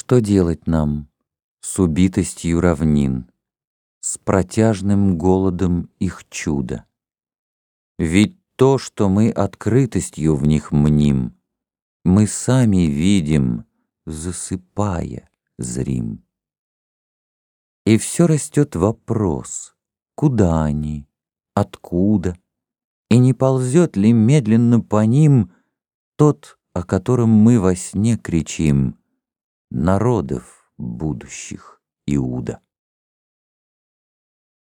Что делать нам с убитостью равнин, С протяжным голодом их чуда? Ведь то, что мы открытостью в них мним, Мы сами видим, засыпая, зрим. И все растет вопрос, куда они, откуда, И не ползет ли медленно по ним Тот, о котором мы во сне кричим, Народов будущих Иуда.